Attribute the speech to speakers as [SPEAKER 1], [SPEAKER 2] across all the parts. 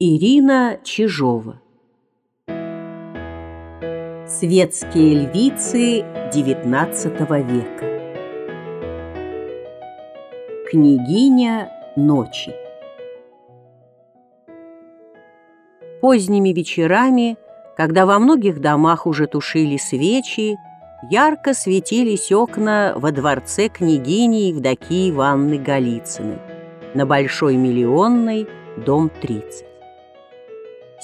[SPEAKER 1] Ирина Чижова. Светские львицы XIX века. Княгиня ночи. Поздними вечерами, когда во многих домах уже тушили свечи, ярко светились окна во дворце княгини Евдокии Ивановны Голицыной на Большой Миллионной, дом 30.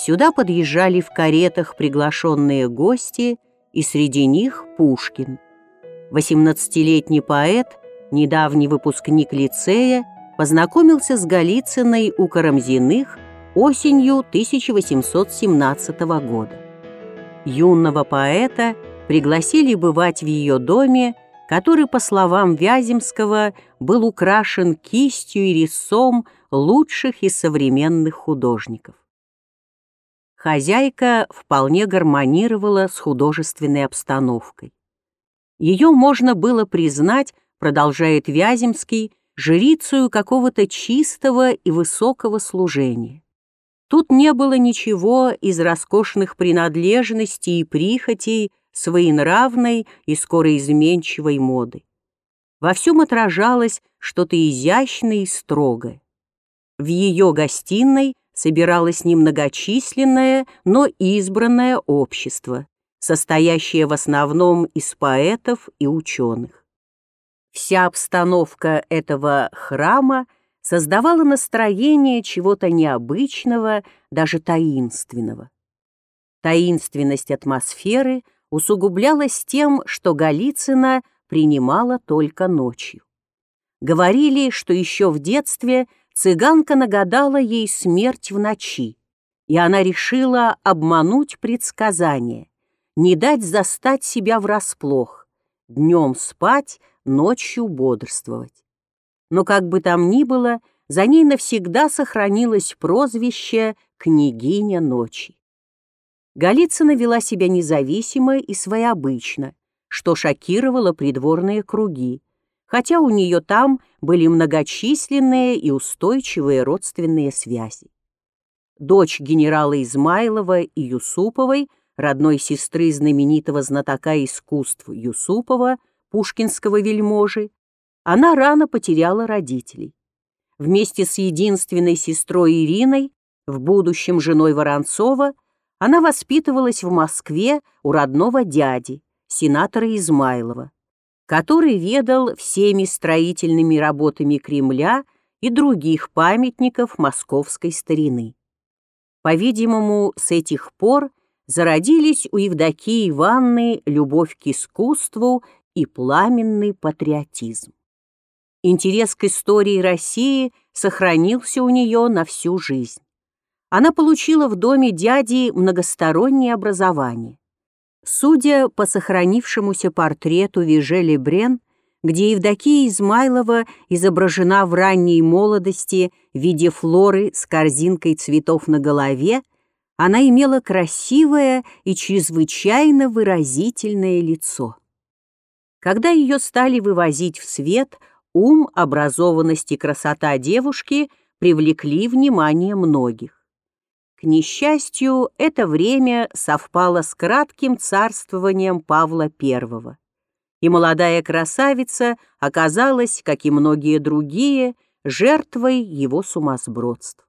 [SPEAKER 1] Сюда подъезжали в каретах приглашенные гости, и среди них Пушкин. 18-летний поэт, недавний выпускник лицея, познакомился с Голицыной у Карамзиных осенью 1817 года. Юного поэта пригласили бывать в ее доме, который, по словам Вяземского, был украшен кистью и резцом лучших из современных художников. Хозяйка вполне гармонировала с художественной обстановкой. Ее можно было признать, продолжает Вяземский, жрицею какого-то чистого и высокого служения. Тут не было ничего из роскошных принадлежностей и прихотей своенравной и скоро изменчивой моды. Во всем отражалось что-то изящное и строгое. В ее гостиной собиралось немногочисленное, но избранное общество, состоящее в основном из поэтов и ученых. Вся обстановка этого храма создавала настроение чего-то необычного, даже таинственного. Таинственность атмосферы усугублялась тем, что Голицына принимала только ночью. Говорили, что еще в детстве – цыганка нагадала ей смерть в ночи, и она решила обмануть предсказание, не дать застать себя врасплох, днем спать, ночью бодрствовать. Но как бы там ни было, за ней навсегда сохранилось прозвище «Княгиня ночи». Голицына вела себя независимо и своеобычно, что шокировало придворные круги, хотя у нее там были многочисленные и устойчивые родственные связи. Дочь генерала Измайлова и Юсуповой, родной сестры знаменитого знатока искусств Юсупова, пушкинского вельможи, она рано потеряла родителей. Вместе с единственной сестрой Ириной, в будущем женой Воронцова, она воспитывалась в Москве у родного дяди, сенатора Измайлова который ведал всеми строительными работами Кремля и других памятников московской старины. По-видимому, с этих пор зародились у Евдокии Ивановны любовь к искусству и пламенный патриотизм. Интерес к истории России сохранился у нее на всю жизнь. Она получила в доме дяди многостороннее образование. Судя по сохранившемуся портрету Вижели Брен, где Евдокия Измайлова изображена в ранней молодости в виде флоры с корзинкой цветов на голове, она имела красивое и чрезвычайно выразительное лицо. Когда ее стали вывозить в свет, ум, образованность и красота девушки привлекли внимание многих. К несчастью, это время совпало с кратким царствованием Павла I, и молодая красавица оказалась, как и многие другие, жертвой его сумасбродств.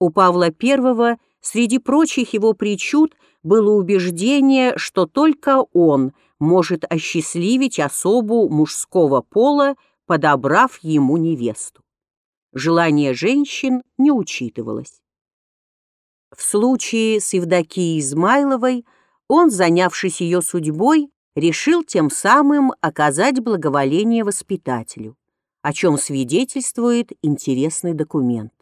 [SPEAKER 1] У Павла I среди прочих его причуд было убеждение, что только он может осчастливить особу мужского пола, подобрав ему невесту. Желание женщин не учитывалось. В случае с Евдокией Измайловой он, занявшись ее судьбой, решил тем самым оказать благоволение воспитателю, о чем свидетельствует интересный документ.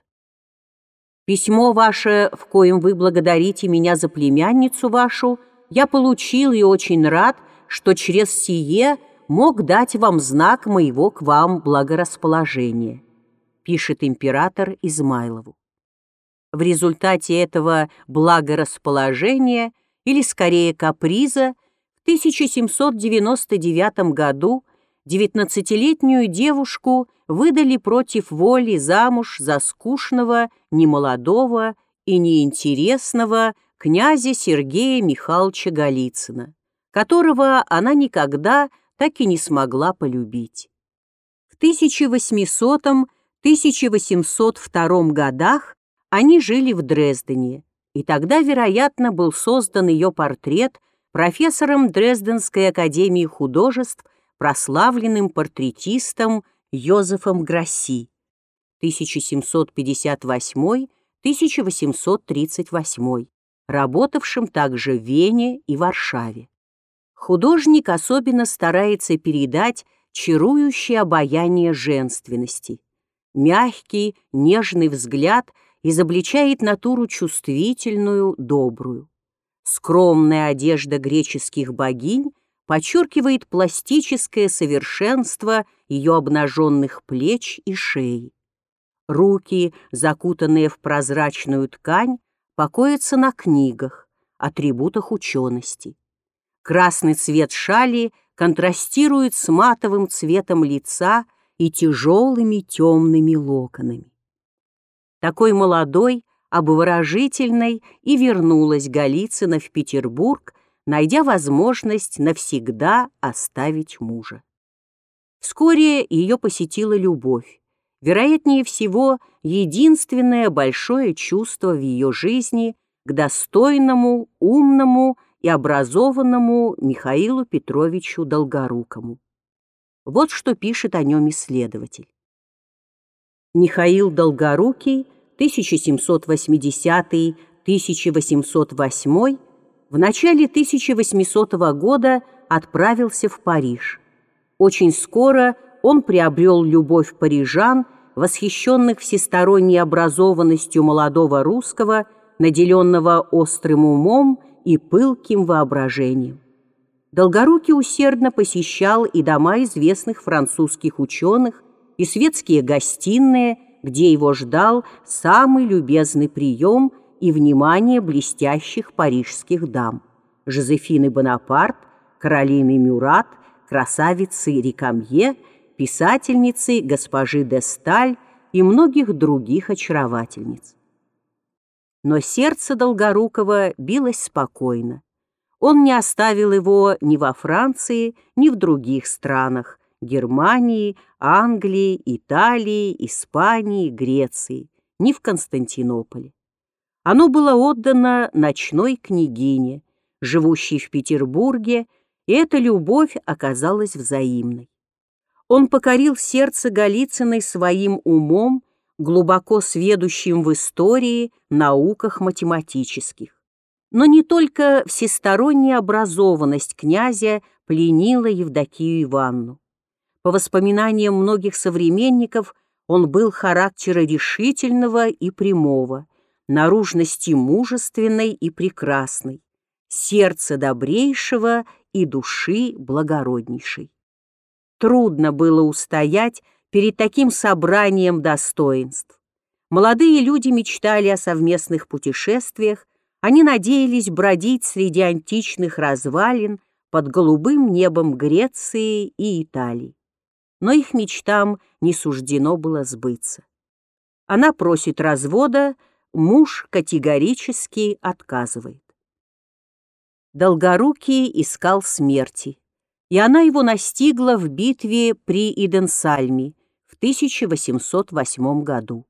[SPEAKER 1] «Письмо ваше, в коем вы благодарите меня за племянницу вашу, я получил и очень рад, что через сие мог дать вам знак моего к вам благорасположения», пишет император Измайлову. В результате этого благорасположения, или скорее каприза, в 1799 году 19-летнюю девушку выдали против воли замуж за скучного, немолодого и неинтересного князя Сергея Михайловича Голицына, которого она никогда так и не смогла полюбить. В 1800-1802 годах они жили в Дрездене, и тогда, вероятно, был создан ее портрет профессором Дрезденской академии художеств, прославленным портретистом Йозефом Грасси 1758-1838, работавшим также в Вене и Варшаве. Художник особенно старается передать чарующее обаяние женственности. Мягкий, нежный взгляд изобличает натуру чувствительную, добрую. Скромная одежда греческих богинь подчеркивает пластическое совершенство ее обнаженных плеч и шеи. Руки, закутанные в прозрачную ткань, покоятся на книгах, атрибутах учености. Красный цвет шали контрастирует с матовым цветом лица и тяжелыми темными локонами. Такой молодой, обворожительной и вернулась Голицына в Петербург найдя возможность навсегда оставить мужа. Вскоре ее посетила любовь, вероятнее всего, единственное большое чувство в ее жизни к достойному, умному и образованному Михаилу Петровичу Долгорукому. Вот что пишет о нем исследователь. Михаил Долгорукий, 1780-1808 в начале 1800 года отправился в Париж. Очень скоро он приобрел любовь парижан, восхищенных всесторонней образованностью молодого русского, наделенного острым умом и пылким воображением. Долгорукий усердно посещал и дома известных французских ученых, и светские гостиные, где его ждал самый любезный прием – и внимание блестящих парижских дам – Жозефины Бонапарт, Каролины Мюрат, красавицы Рикамье, писательницы госпожи де Сталь и многих других очаровательниц. Но сердце Долгорукова билось спокойно. Он не оставил его ни во Франции, ни в других странах – Германии, Англии, Италии, Испании, Греции, ни в Константинополе. Оно было отдано ночной княгине, живущей в Петербурге, и эта любовь оказалась взаимной. Он покорил сердце Голицыной своим умом, глубоко сведущим в истории, науках математических. Но не только всесторонняя образованность князя пленила Евдокию Ивановну. По воспоминаниям многих современников, он был характера решительного и прямого, наружности мужественной и прекрасной, сердца добрейшего и души благороднейшей. Трудно было устоять перед таким собранием достоинств. Молодые люди мечтали о совместных путешествиях, они надеялись бродить среди античных развалин под голубым небом Греции и Италии. Но их мечтам не суждено было сбыться. Она просит развода, муж категорически отказывает. Долгорукий искал смерти, и она его настигла в битве при Иденсальме в 1808 году.